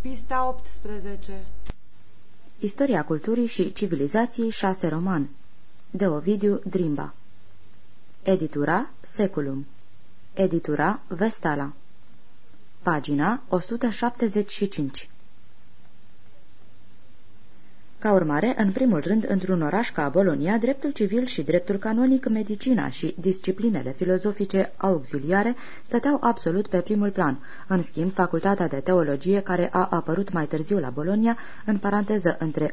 Pista 18 Istoria culturii și civilizației 6 roman. De Ovidiu Drimba. Editura Seculum. Editura Vestala. Pagina 175 ca urmare, în primul rând, într-un oraș ca Bolonia, dreptul civil și dreptul canonic, medicina și disciplinele filozofice auxiliare stăteau absolut pe primul plan. În schimb, facultatea de teologie, care a apărut mai târziu la Bolonia, în paranteză între 1352-1364,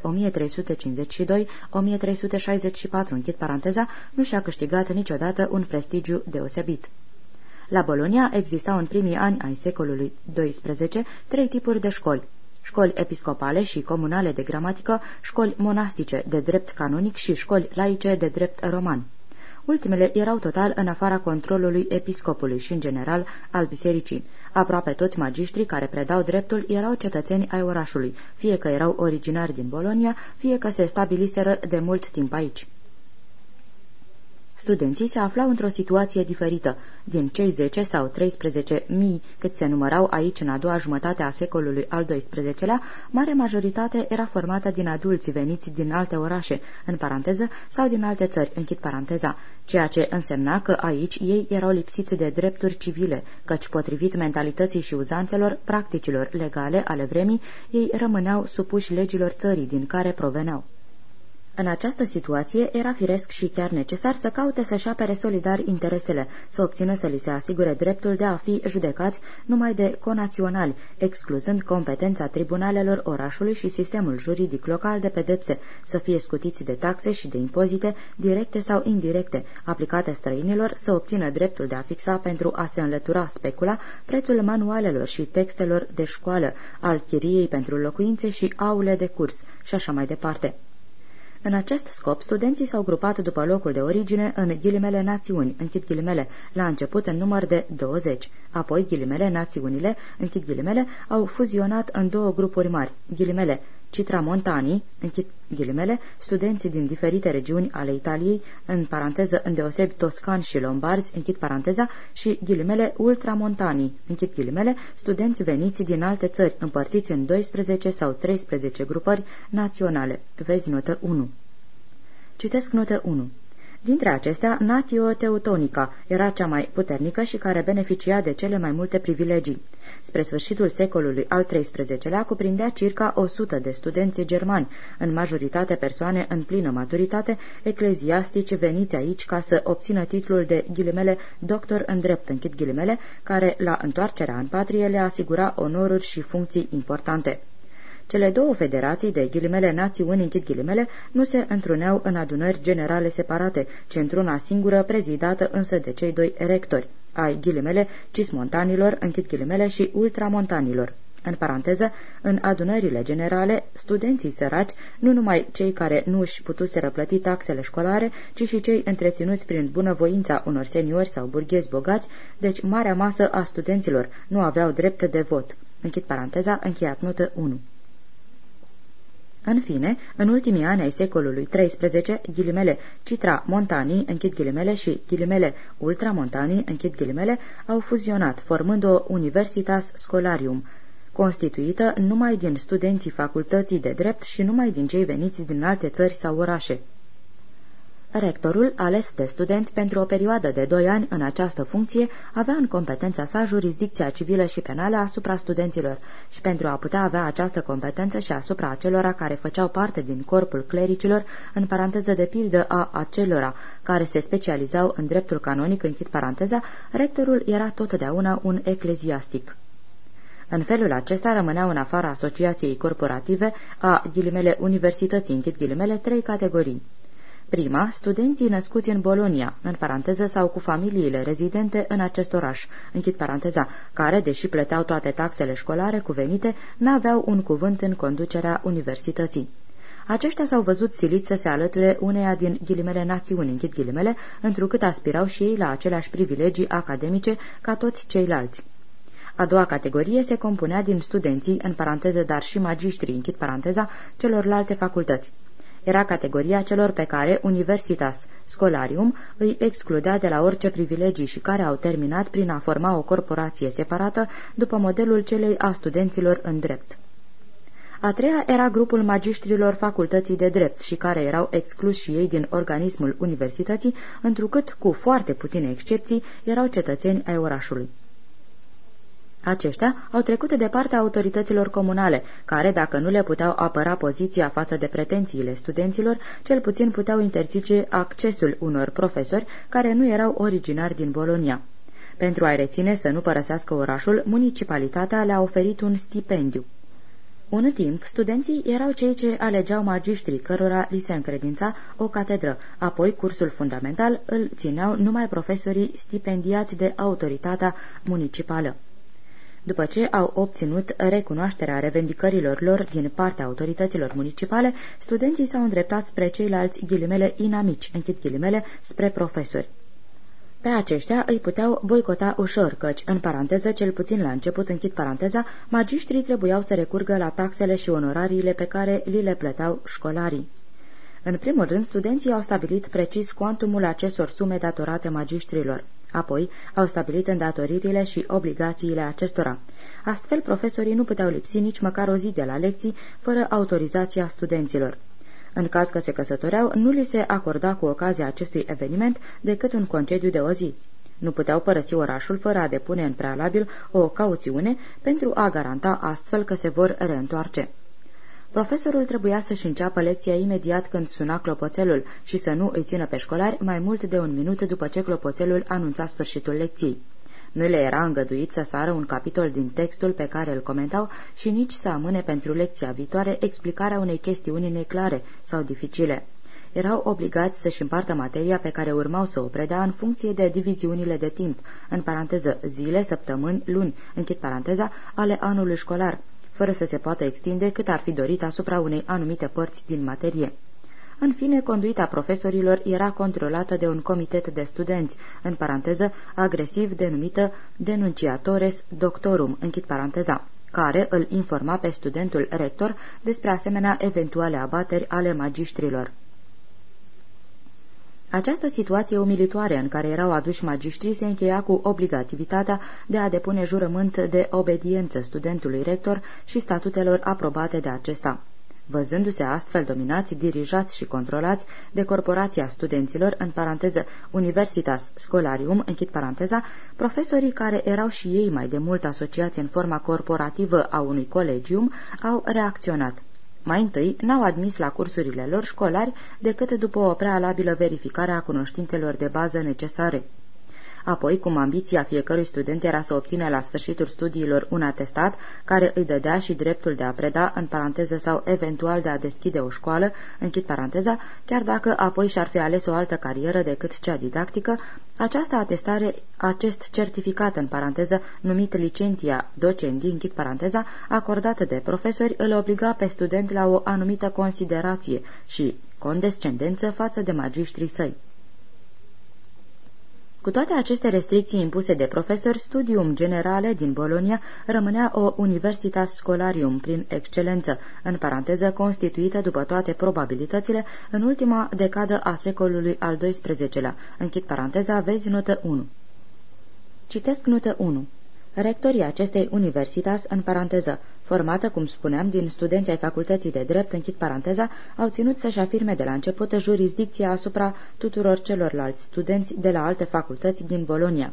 închid paranteza, nu și-a câștigat niciodată un prestigiu deosebit. La Bolonia existau în primii ani ai secolului XII trei tipuri de școli, școli episcopale și comunale de gramatică, școli monastice de drept canonic și școli laice de drept roman. Ultimele erau total în afara controlului episcopului și, în general, al bisericii. Aproape toți magiștrii care predau dreptul erau cetățeni ai orașului, fie că erau originari din Bolonia, fie că se stabiliseră de mult timp aici. Studenții se aflau într-o situație diferită. Din cei 10 sau 13 mii cât se numărau aici în a doua jumătate a secolului al XII-lea, mare majoritate era formată din adulți veniți din alte orașe, în paranteză, sau din alte țări, închid paranteza, ceea ce însemna că aici ei erau lipsiți de drepturi civile, căci potrivit mentalității și uzanțelor, practicilor legale ale vremii, ei rămâneau supuși legilor țării din care proveneau. În această situație era firesc și chiar necesar să caute să-și apere solidar interesele, să obțină să li se asigure dreptul de a fi judecați numai de conaționali, excluzând competența tribunalelor orașului și sistemul juridic local de pedepse, să fie scutiți de taxe și de impozite, directe sau indirecte, aplicate străinilor, să obțină dreptul de a fixa pentru a se înlătura specula prețul manualelor și textelor de școală, al chiriei pentru locuințe și aule de curs și așa mai departe. În acest scop, studenții s-au grupat după locul de origine în ghilimele națiuni, închid ghilimele, la început în număr de 20. Apoi, ghilimele națiunile, închid ghilimele, au fuzionat în două grupuri mari, ghilimele Citramontanii, închid ghilimele, studenții din diferite regiuni ale Italiei, în paranteză îndeosebi toscani și lombarzi, închid paranteza, și ghilimele ultramontanii, închid ghilimele, studenți veniți din alte țări, împărțiți în 12 sau 13 grupări naționale. Vezi notă 1. Citesc notă 1. Dintre acestea, Natio Teutonica era cea mai puternică și care beneficia de cele mai multe privilegii. Spre sfârșitul secolului al XIII-lea cuprindea circa 100 de studenți germani, în majoritate persoane în plină maturitate, ecleziastici veniți aici ca să obțină titlul de ghilimele doctor în drept, închid ghilimele, care la întoarcerea în patrie le asigura onoruri și funcții importante. Cele două federații de ghilimele națiuni închid ghilimele nu se întruneau în adunări generale separate, ci într-una singură prezidată însă de cei doi rectori, ai ghilimele cismontanilor, închid ghilimele și ultramontanilor. În paranteză, în adunările generale, studenții săraci, nu numai cei care nu își putuseră plăti taxele școlare, ci și cei întreținuți prin bunăvoința unor seniori sau burghezi bogați, deci marea masă a studenților nu aveau drept de vot. Închid paranteza, încheiat notă 1. În fine, în ultimii ani ai secolului XIII, ghilimele Citra Montani, închid ghilimele, și ghilimele Ultramontani, închid ghilimele, au fuzionat, formând o Universitas Scholarium, constituită numai din studenții facultății de drept și numai din cei veniți din alte țări sau orașe. Rectorul, ales de studenți pentru o perioadă de doi ani în această funcție, avea în competența sa jurisdicția civilă și penală asupra studenților și pentru a putea avea această competență și asupra acelora care făceau parte din corpul clericilor, în paranteză de pildă a acelora care se specializau în dreptul canonic, închid paranteza, rectorul era totdeauna un ecleziastic. În felul acesta rămâneau în afara asociației corporative a ghilimele universității, închid ghilimele, trei categorii. Prima, studenții născuți în Bolonia, în paranteză sau cu familiile rezidente în acest oraș, închid paranteza, care, deși plăteau toate taxele școlare cuvenite, n-aveau un cuvânt în conducerea universității. Aceștia s-au văzut siliți să se alăture uneia din ghilimele națiuni, închid ghilimele, întrucât aspirau și ei la aceleași privilegii academice ca toți ceilalți. A doua categorie se compunea din studenții, în paranteză, dar și magistrii, închid paranteza, celorlalte facultăți era categoria celor pe care Universitas Scholarium îi excludea de la orice privilegii și care au terminat prin a forma o corporație separată după modelul celei a studenților în drept. A treia era grupul magistrilor facultății de drept și care erau excluși și ei din organismul universității, întrucât, cu foarte puține excepții, erau cetățeni ai orașului. Aceștia au trecut de partea autorităților comunale, care, dacă nu le puteau apăra poziția față de pretențiile studenților, cel puțin puteau interzice accesul unor profesori care nu erau originari din Bolonia. Pentru a-i reține să nu părăsească orașul, municipalitatea le-a oferit un stipendiu. Un timp, studenții erau cei ce alegeau magistrii, cărora li se încredința o catedră, apoi cursul fundamental îl țineau numai profesorii stipendiați de autoritatea municipală. După ce au obținut recunoașterea revendicărilor lor din partea autorităților municipale, studenții s-au îndreptat spre ceilalți ghilimele inamici, închid ghilimele, spre profesori. Pe aceștia îi puteau boicota ușor, căci, în paranteză, cel puțin la început, închid paranteza, magistrii trebuiau să recurgă la taxele și onorariile pe care li le plăteau școlarii. În primul rând, studenții au stabilit precis cuantumul acestor sume datorate magistrilor. Apoi au stabilit îndatoririle și obligațiile acestora. Astfel, profesorii nu puteau lipsi nici măcar o zi de la lecții fără autorizația studenților. În caz că se căsătoreau, nu li se acorda cu ocazia acestui eveniment decât un concediu de o zi. Nu puteau părăsi orașul fără a depune în prealabil o cauțiune pentru a garanta astfel că se vor reîntoarce. Profesorul trebuia să-și înceapă lecția imediat când suna clopoțelul și să nu îi țină pe școlari mai mult de un minut după ce clopoțelul anunța sfârșitul lecției. Nu le era îngăduit să sară un capitol din textul pe care îl comentau și nici să amâne pentru lecția viitoare explicarea unei chestiuni neclare sau dificile. Erau obligați să-și împartă materia pe care urmau să o predea în funcție de diviziunile de timp, în paranteză zile, săptămâni, luni, închid paranteza, ale anului școlar, fără să se poată extinde cât ar fi dorit asupra unei anumite părți din materie. În fine, conduita profesorilor era controlată de un comitet de studenți, în paranteză, agresiv denumită denunciatores doctorum, închid paranteza, care îl informa pe studentul rector despre asemenea eventuale abateri ale magistrilor. Această situație umilitoare în care erau aduși magistrii se încheia cu obligativitatea de a depune jurământ de obediență studentului rector și statutelor aprobate de acesta. Văzându-se astfel dominați, dirijați și controlați de corporația studenților, în paranteză Universitas Scholarium, închid paranteza, profesorii care erau și ei mai de mult asociați în forma corporativă a unui colegium, au reacționat. Mai întâi, n-au admis la cursurile lor școlari decât după o prealabilă verificare a cunoștințelor de bază necesare. Apoi, cum ambiția fiecărui student era să obțină la sfârșitul studiilor un atestat care îi dădea și dreptul de a preda, în paranteză sau eventual de a deschide o școală, închid paranteza, chiar dacă apoi și-ar fi ales o altă carieră decât cea didactică, această atestare, acest certificat în paranteză, numit licentia docendi, închid paranteza, acordată de profesori, îl obliga pe student la o anumită considerație și condescendență față de magistrii săi. Cu toate aceste restricții impuse de profesori, studium generale din Bolonia rămânea o universitas scholarium prin excelență, în paranteză constituită după toate probabilitățile în ultima decadă a secolului al XII-lea. Închid paranteza, vezi notă 1. Citesc notă 1. Rectorii acestei universitas, în paranteză, formată, cum spuneam, din studenții ai facultății de drept, închid paranteza, au ținut să-și afirme de la început jurisdicția asupra tuturor celorlalți studenți de la alte facultăți din Bolonia.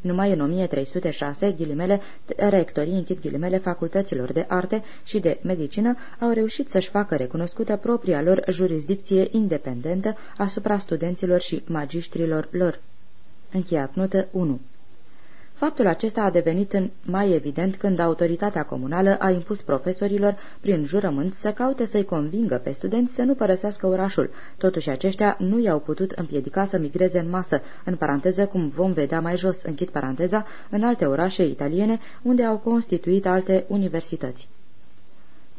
Numai în 1306, ghilimele, rectorii, închid ghilimele, facultăților de arte și de medicină au reușit să-și facă recunoscută propria lor jurisdicție independentă asupra studenților și magistrilor lor. Încheiat notă 1 Faptul acesta a devenit în mai evident când autoritatea comunală a impus profesorilor, prin jurământ, să caute să-i convingă pe studenți să nu părăsească orașul. Totuși aceștia nu i-au putut împiedica să migreze în masă, în paranteză cum vom vedea mai jos, închid paranteza, în alte orașe italiene, unde au constituit alte universități.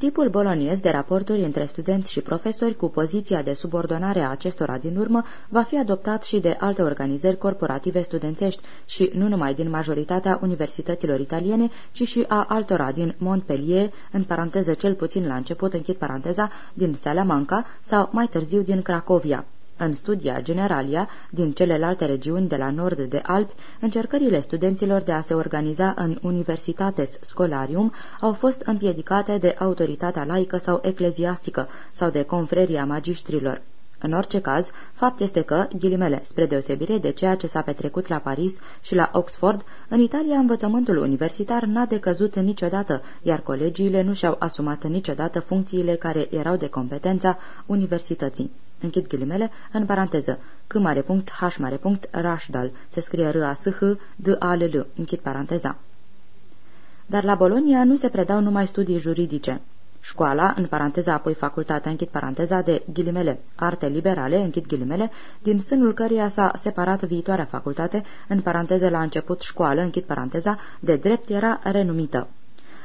Tipul boloniez de raporturi între studenți și profesori cu poziția de subordonare a acestora din urmă va fi adoptat și de alte organizări corporative studențești și nu numai din majoritatea universităților italiene, ci și a altora din Montpellier, în paranteză cel puțin la început, închid paranteza, din Salamanca sau mai târziu din Cracovia. În studia generalia din celelalte regiuni de la nord de Alpi, încercările studenților de a se organiza în universitates scholarium au fost împiedicate de autoritatea laică sau ecleziastică sau de confreria magistrilor. În orice caz, fapt este că, ghilimele, spre deosebire de ceea ce s-a petrecut la Paris și la Oxford, în Italia învățământul universitar n-a decăzut niciodată, iar colegiile nu și-au asumat niciodată funcțiile care erau de competența universității. Închid ghilimele, în paranteză, c mare punct, h mare punct, Rashdal, se scrie r a s h d a l l închid paranteza. Dar la Bolonia nu se predau numai studii juridice. Școala, în paranteza apoi facultatea, închid paranteza, de ghilimele, arte liberale, închid ghilimele, din sânul căreia s-a separat viitoarea facultate, în paranteze la început școală, închid paranteza, de drept era renumită.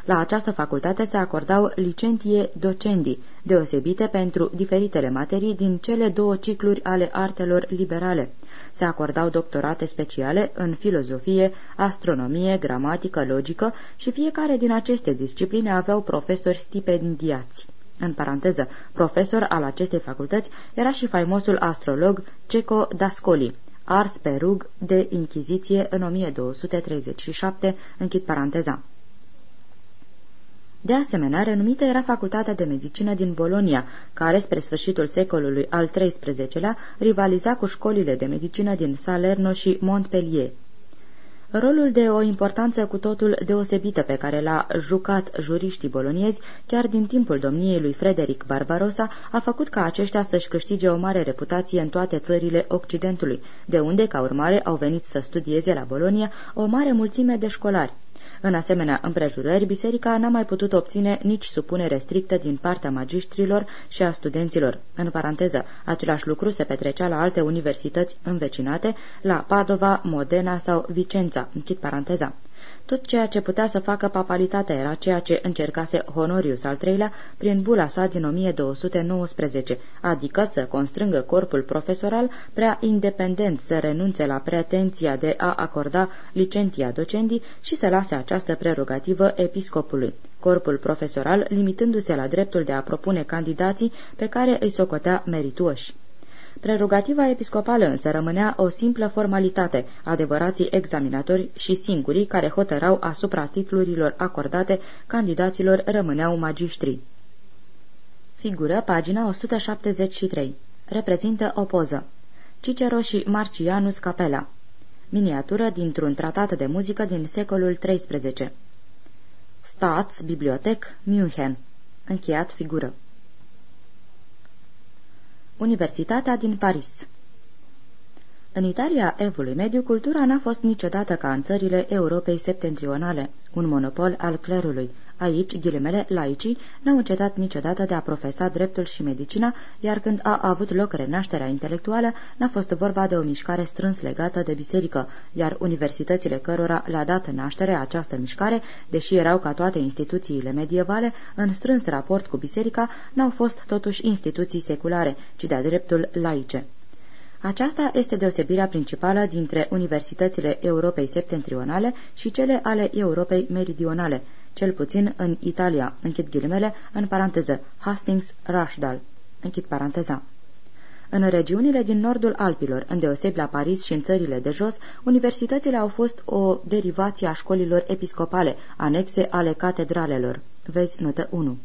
La această facultate se acordau licentie docendi, deosebite pentru diferitele materii din cele două cicluri ale artelor liberale. Se acordau doctorate speciale în filozofie, astronomie, gramatică, logică și fiecare din aceste discipline aveau profesori stipendiați. În paranteză, profesor al acestei facultăți era și faimosul astrolog Ceco Dascoli, ars pe rug de Inchiziție în 1237, închid paranteza. De asemenea, renumită era facultatea de medicină din Bolonia, care, spre sfârșitul secolului al XIII-lea, rivaliza cu școlile de medicină din Salerno și Montpellier. Rolul de o importanță cu totul deosebită pe care l-a jucat juriștii boloniezi chiar din timpul domniei lui Frederic Barbarossa a făcut ca aceștia să-și câștige o mare reputație în toate țările Occidentului, de unde, ca urmare, au venit să studieze la Bolonia o mare mulțime de școlari. În asemenea împrejurări, biserica n-a mai putut obține nici supunere strictă din partea magistrilor și a studenților. În paranteză, același lucru se petrecea la alte universități învecinate, la Padova, Modena sau Vicența. Închid paranteza. Tot ceea ce putea să facă papalitatea era ceea ce încercase Honorius al III-lea prin bula sa din 1219, adică să constrângă corpul profesoral prea independent să renunțe la pretenția de a acorda licentia docendii și să lase această prerogativă episcopului corpul profesoral limitându-se la dreptul de a propune candidații pe care îi socotea merituoși. Prerogativa episcopală însă rămânea o simplă formalitate, adevărații examinatori și singurii care hotărau asupra titlurilor acordate candidaților rămâneau magistri. Figură pagina 173. Reprezintă o poză. Cicero și Marcianus Capela. Miniatură dintr-un tratat de muzică din secolul XIII. Staats, Bibliotec, München. Încheiat figură. Universitatea din Paris În Italia evului mediu, cultura n-a fost niciodată ca în țările Europei septentrionale, un monopol al clerului. Aici, ghilimele, laicii n-au încetat niciodată de a profesa dreptul și medicina, iar când a avut loc renașterea intelectuală, n-a fost vorba de o mișcare strâns legată de biserică, iar universitățile cărora le-a dat naștere această mișcare, deși erau ca toate instituțiile medievale, în strâns raport cu biserica, n-au fost totuși instituții seculare, ci de-a dreptul laice. Aceasta este deosebirea principală dintre universitățile Europei septentrionale și cele ale Europei meridionale, cel puțin în Italia, închid ghilimele, în paranteză, Hastings Rashdal, închid paranteza. În regiunile din nordul Alpilor, îndeoseb la Paris și în țările de jos, universitățile au fost o derivație a școlilor episcopale, anexe ale catedralelor. Vezi notă 1.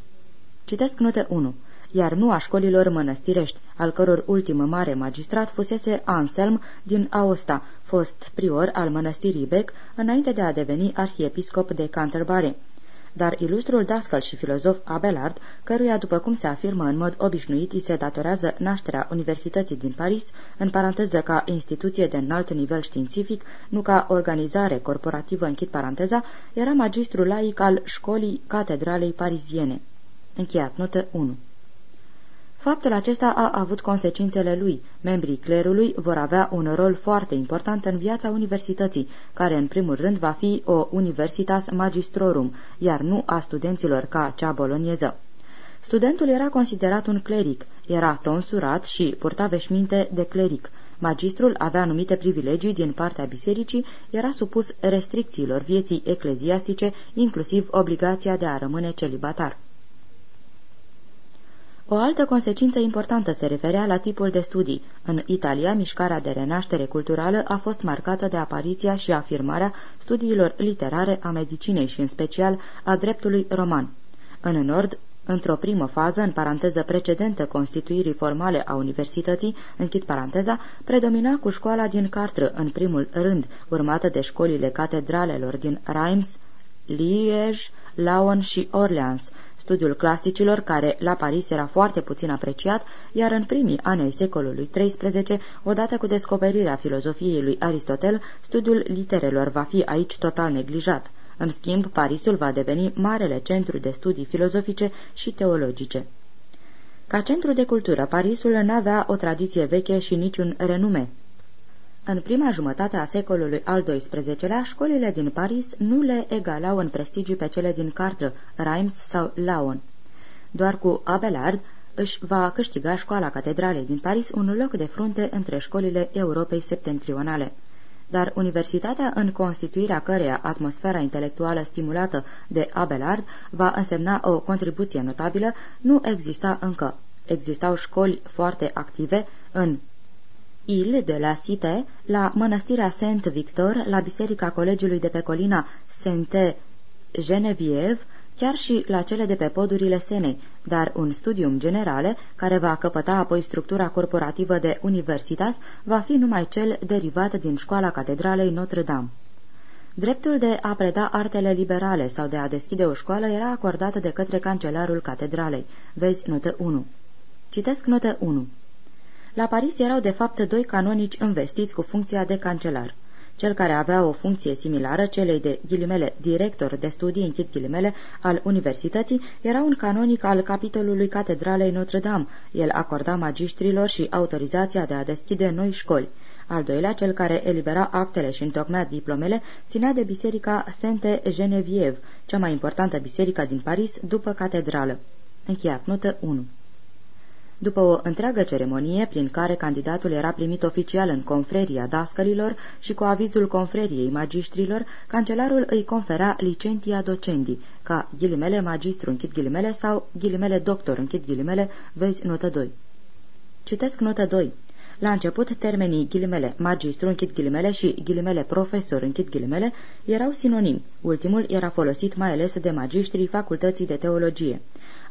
Citesc notă 1 iar nu a școlilor mănăstirești, al căror ultim mare magistrat fusese Anselm din Aosta, fost prior al mănăstirii Bec, înainte de a deveni arhiepiscop de Canterbury dar ilustrul dascăl și filozof Abelard, căruia, după cum se afirmă în mod obișnuit, îi se datorează nașterea Universității din Paris, în paranteză ca instituție de înalt nivel științific, nu ca organizare corporativă, închid paranteza, era magistru laic al școlii catedralei pariziene. Încheiat, notă 1. Faptul acesta a avut consecințele lui. Membrii clerului vor avea un rol foarte important în viața universității, care în primul rând va fi o universitas magistrorum, iar nu a studenților ca cea bolonieză. Studentul era considerat un cleric, era tonsurat și purta veșminte de cleric. Magistrul avea anumite privilegii din partea bisericii, era supus restricțiilor vieții ecleziastice, inclusiv obligația de a rămâne celibatar. O altă consecință importantă se referea la tipul de studii. În Italia, mișcarea de renaștere culturală a fost marcată de apariția și afirmarea studiilor literare a medicinei și, în special, a dreptului roman. În nord, Într-o primă fază, în paranteză precedentă constituirii formale a universității, închid paranteza, predomina cu școala din Cartră în primul rând, urmată de școlile catedralelor din Reims, Liege, Laon și Orleans, studiul clasicilor care la Paris era foarte puțin apreciat, iar în primii ani ai secolului XIII, odată cu descoperirea filozofiei lui Aristotel, studiul literelor va fi aici total neglijat. În schimb, Parisul va deveni marele centru de studii filozofice și teologice. Ca centru de cultură, Parisul n-avea o tradiție veche și niciun renume. În prima jumătate a secolului al XII-lea, școlile din Paris nu le egalau în prestigiu pe cele din Cartre, Reims sau Laon. Doar cu Abelard își va câștiga școala catedralei din Paris un loc de frunte între școlile Europei septentrionale dar universitatea în constituirea căreia atmosfera intelectuală stimulată de Abelard va însemna o contribuție notabilă, nu exista încă. Existau școli foarte active în Il de la Cité, la mănăstirea Saint-Victor, la biserica colegiului de pe colina Sainte-Geneviève, chiar și la cele de pe podurile Senei, dar un studium generale, care va căpăta apoi structura corporativă de universitas, va fi numai cel derivat din școala catedralei Notre-Dame. Dreptul de a preda artele liberale sau de a deschide o școală era acordat de către cancelarul catedralei. Vezi notă 1. Citesc notă 1. La Paris erau de fapt doi canonici investiți cu funcția de cancelar cel care avea o funcție similară celei de ghilimele director de studii, închid ghilimele, al universității, era un canonic al capitolului Catedralei Notre-Dame. El acorda magistrilor și autorizația de a deschide noi școli. Al doilea, cel care elibera actele și întocmea diplomele, ținea de biserica Sainte-Geneviève, cea mai importantă biserică din Paris după catedrală. Încheiat notă 1 după o întreagă ceremonie prin care candidatul era primit oficial în confreria dascălilor și cu avizul confreriei magistrilor, cancelarul îi confera licentia docendi, ca ghilimele magistru închid ghilimele sau ghilimele doctor închid ghilimele, vezi notă 2. Citesc notă 2. La început, termenii ghilimele magistru închid ghilimele și ghilimele profesor închid ghilimele erau sinonimi. Ultimul era folosit mai ales de magistrii facultății de teologie.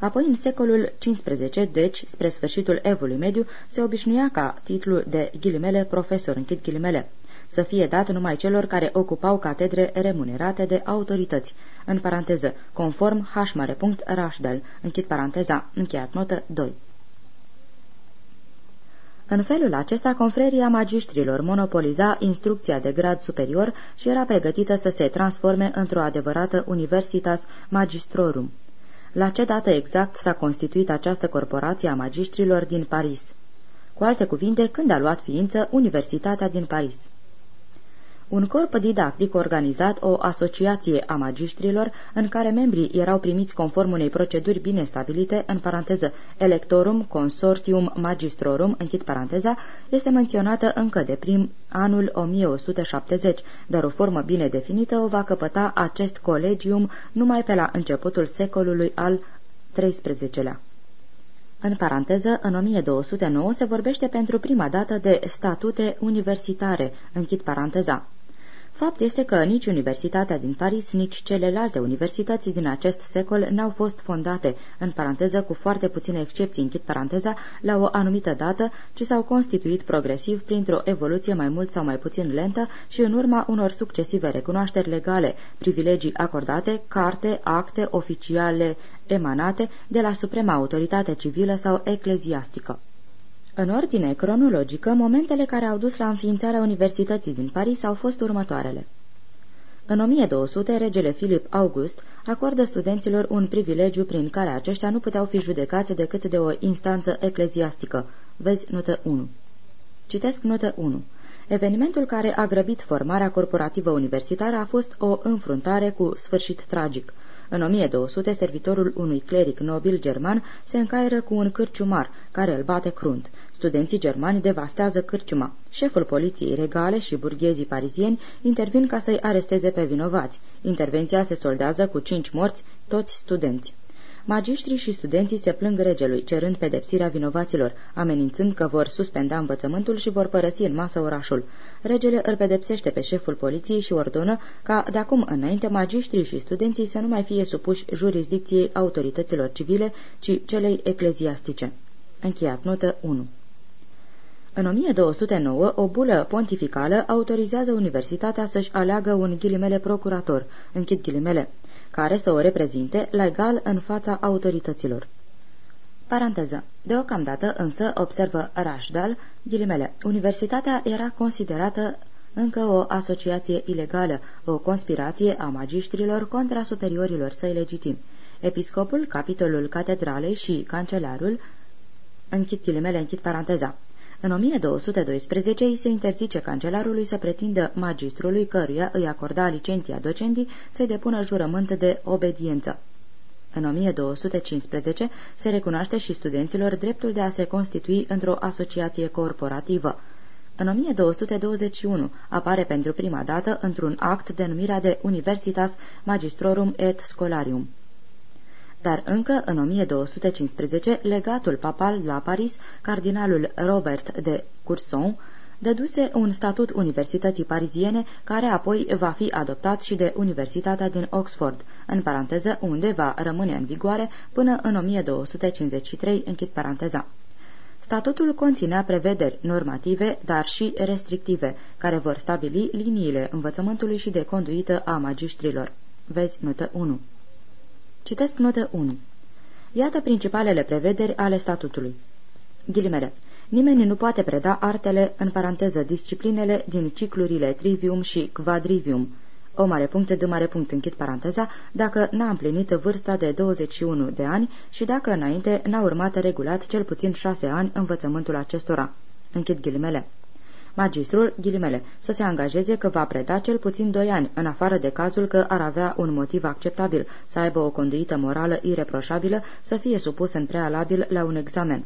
Apoi, în secolul XV, deci spre sfârșitul evului mediu, se obișnuia ca titlul de ghilimele profesor, închid ghilimele, să fie dat numai celor care ocupau catedre remunerate de autorități, în paranteză, conform h.rashdal, închid paranteza, încheiat notă 2. În felul acesta, confreria magistrilor monopoliza instrucția de grad superior și era pregătită să se transforme într-o adevărată universitas magistrorum. La ce dată exact s-a constituit această corporație a magistrilor din Paris? Cu alte cuvinte, când a luat ființă Universitatea din Paris? Un corp didactic organizat, o asociație a magistrilor, în care membrii erau primiți conform unei proceduri bine stabilite, în paranteză Electorum Consortium Magistrorum, închid paranteza, este menționată încă de prim anul 1170, dar o formă bine definită o va căpăta acest colegium numai pe la începutul secolului al XIII-lea. În paranteză, în 1209 se vorbește pentru prima dată de statute universitare, închid paranteza. Fapt este că nici Universitatea din Paris, nici celelalte universități din acest secol n-au fost fondate, în paranteză cu foarte puține excepții, închid paranteza, la o anumită dată, ci s-au constituit progresiv printr-o evoluție mai mult sau mai puțin lentă și în urma unor succesive recunoașteri legale, privilegii acordate, carte, acte oficiale emanate de la suprema autoritate civilă sau ecleziastică. În ordine cronologică, momentele care au dus la înființarea Universității din Paris au fost următoarele. În 1200, regele Filip August acordă studenților un privilegiu prin care aceștia nu puteau fi judecați decât de o instanță ecleziastică. Vezi notă 1. Citesc notă 1. Evenimentul care a grăbit formarea corporativă universitară a fost o înfruntare cu sfârșit tragic. În 1200, servitorul unui cleric nobil german se încaieră cu un cârciumar, care îl bate crunt. Studenții germani devastează cârciuma. Șeful poliției regale și burghezii parizieni intervin ca să-i aresteze pe vinovați. Intervenția se soldează cu cinci morți, toți studenți. Magiștrii și studenții se plâng regelui, cerând pedepsirea vinovaților, amenințând că vor suspenda învățământul și vor părăsi în masă orașul. Regele îl pedepsește pe șeful poliției și ordonă ca de acum înainte magiștrii și studenții să nu mai fie supuși jurisdicției autorităților civile, ci celei ecleziastice. Încheiat notă 1 în 1209, o bulă pontificală autorizează universitatea să-și aleagă un ghilimele procurator, închid ghilimele, care să o reprezinte legal în fața autorităților. Paranteză. Deocamdată însă, observă Rashdal, ghilimele, universitatea era considerată încă o asociație ilegală, o conspirație a magiștrilor contra superiorilor săi legitimi. Episcopul, capitolul catedralei și cancelarul, închid ghilimele, închid paranteza, în 1212 îi se interzice cancelarului să pretindă magistrului căruia îi acorda licenția docentii să-i depună jurământ de obediență. În 1215 se recunoaște și studenților dreptul de a se constitui într-o asociație corporativă. În 1221 apare pentru prima dată într-un act denumirea de Universitas Magistrorum et Scholarium dar încă în 1215 legatul papal la Paris, cardinalul Robert de Courson, dăduse un statut Universității Pariziene, care apoi va fi adoptat și de Universitatea din Oxford, în paranteză unde va rămâne în vigoare până în 1253, închid paranteza. Statutul conținea prevederi normative, dar și restrictive, care vor stabili liniile învățământului și de conduită a magiștrilor. Vezi notă 1. Citesc notă 1. Iată principalele prevederi ale statutului. Ghilimele. Nimeni nu poate preda artele, în paranteză, disciplinele din ciclurile trivium și quadrivium, o mare punct de mare punct închid paranteza, dacă n-a împlinit vârsta de 21 de ani și dacă înainte n-a urmat regulat cel puțin șase ani învățământul acestora. Închid ghilimele magistrul, ghilimele, să se angajeze că va preda cel puțin doi ani, în afară de cazul că ar avea un motiv acceptabil, să aibă o conduită morală ireproșabilă, să fie supus în prealabil la un examen.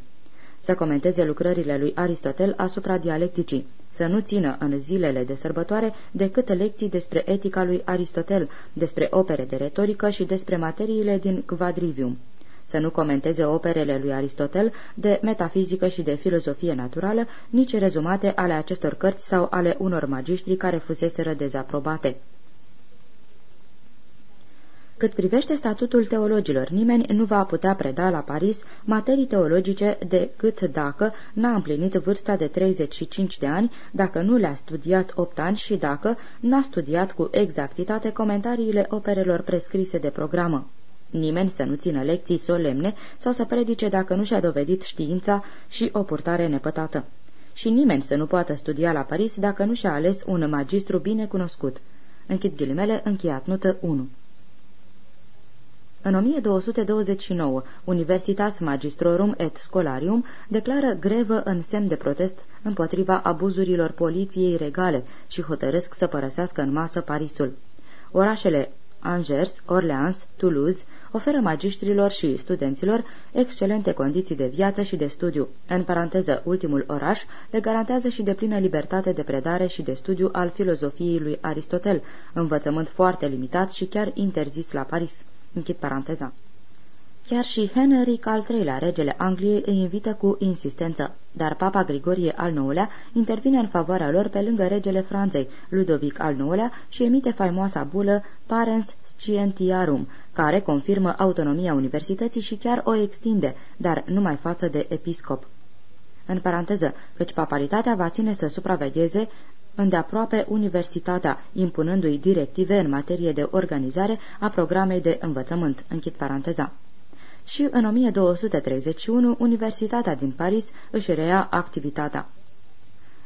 Să comenteze lucrările lui Aristotel asupra dialecticii, să nu țină în zilele de sărbătoare decât lecții despre etica lui Aristotel, despre opere de retorică și despre materiile din Quadrivium să nu comenteze operele lui Aristotel de metafizică și de filozofie naturală, nici rezumate ale acestor cărți sau ale unor magiștri care fuseseră dezaprobate. Cât privește statutul teologilor, nimeni nu va putea preda la Paris materii teologice decât dacă n-a împlinit vârsta de 35 de ani, dacă nu le-a studiat 8 ani și dacă n-a studiat cu exactitate comentariile operelor prescrise de programă. Nimeni să nu țină lecții solemne sau să predice dacă nu și-a dovedit știința și o purtare nepătată. Și nimeni să nu poată studia la Paris dacă nu și-a ales un magistru bine cunoscut. Închid ghilimele, încheiat notă 1. În 1229, Universitas Magistrorum et Scholarium declară grevă în semn de protest împotriva abuzurilor poliției regale și hotărăsc să părăsească în masă Parisul. Orașele Angers, Orleans, Toulouse oferă magiștrilor și studenților excelente condiții de viață și de studiu. În paranteză, ultimul oraș le garantează și de plină libertate de predare și de studiu al filozofiei lui Aristotel, învățământ foarte limitat și chiar interzis la Paris. Închid paranteza. Chiar și Henric al III-lea, regele Angliei, îi invită cu insistență, dar papa Grigorie al IX-lea intervine în favoarea lor pe lângă regele Franței, Ludovic al IX-lea, și emite faimoasa bulă Parens Scientiarum, care confirmă autonomia universității și chiar o extinde, dar numai față de episcop. În paranteză, căci papalitatea va ține să supravegheze îndeaproape universitatea, impunându-i directive în materie de organizare a programei de învățământ. Închid paranteza și în 1231 Universitatea din Paris își rea activitatea.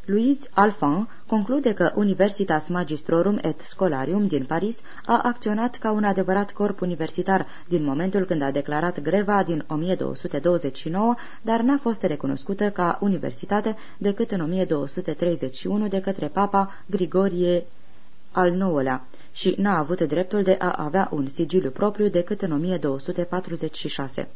Louise Alphand conclude că Universitas Magistrorum et Scholarium din Paris a acționat ca un adevărat corp universitar din momentul când a declarat greva din 1229, dar n-a fost recunoscută ca universitate decât în 1231 de către Papa Grigorie al IX-lea și n-a avut dreptul de a avea un sigiliu propriu decât în 1246.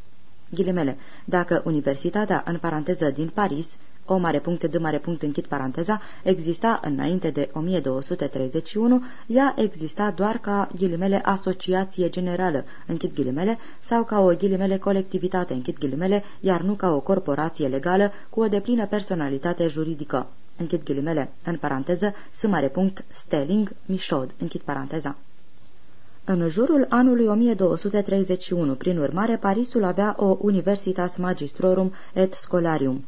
Ghilimele, dacă Universitatea, în paranteză din Paris, o mare punct de mare punct închid paranteza, exista înainte de 1231, ea exista doar ca ghilimele asociație generală, închid ghilimele, sau ca o ghilimele colectivitate, închid ghilimele, iar nu ca o corporație legală cu o deplină personalitate juridică. Închid ghilimele, în paranteză, s mare punct, Stelling, Michaud, închid paranteza. În jurul anului 1231, prin urmare, Parisul avea o Universitas Magistrorum et Scholarium.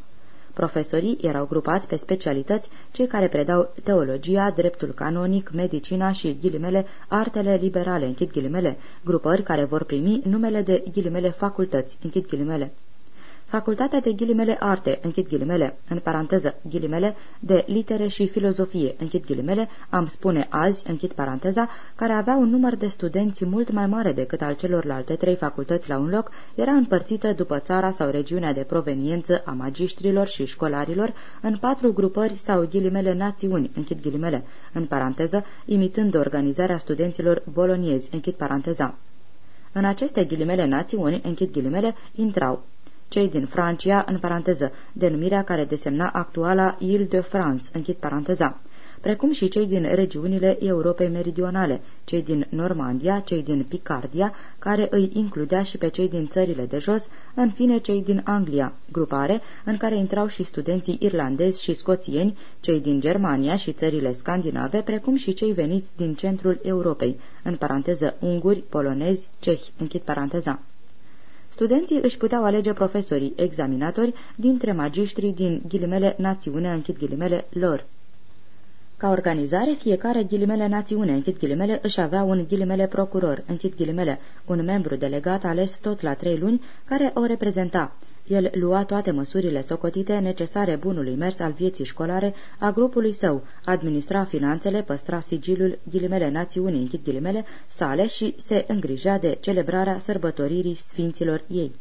Profesorii erau grupați pe specialități, cei care predau teologia, dreptul canonic, medicina și ghilimele, artele liberale, închid ghilimele, grupări care vor primi numele de ghilimele facultăți, închid ghilimele. Facultatea de ghilimele arte, închid ghilimele, în paranteză, ghilimele, de litere și filozofie, închid ghilimele, am spune azi, închid paranteza, care avea un număr de studenți mult mai mare decât al celorlalte trei facultăți la un loc, era împărțită după țara sau regiunea de proveniență a magistrilor și școlarilor în patru grupări sau ghilimele națiuni, închid ghilimele, în paranteză, imitând organizarea studenților boloniezi, închid paranteza. În aceste ghilimele națiuni, închid ghilimele, intrau cei din Francia, în paranteză, denumirea care desemna actuala Ile-de-France, închid paranteza, precum și cei din regiunile Europei Meridionale, cei din Normandia, cei din Picardia, care îi includea și pe cei din țările de jos, în fine cei din Anglia, grupare în care intrau și studenții irlandezi și scoțieni, cei din Germania și țările scandinave, precum și cei veniți din centrul Europei, în paranteză unguri, polonezi, cehi, închid paranteza. Studenții își puteau alege profesorii, examinatori, dintre magistrii din ghilimele națiune, închid ghilimele, lor. Ca organizare, fiecare ghilimele națiune, închid ghilimele, își avea un ghilimele procuror, închid ghilimele, un membru delegat ales tot la trei luni, care o reprezenta. El lua toate măsurile socotite necesare bunului mers al vieții școlare a grupului său, administra finanțele, păstra sigilul ghilimele națiunii, închid ghilimele, sale și se îngrija de celebrarea sărbătoririi sfinților ei.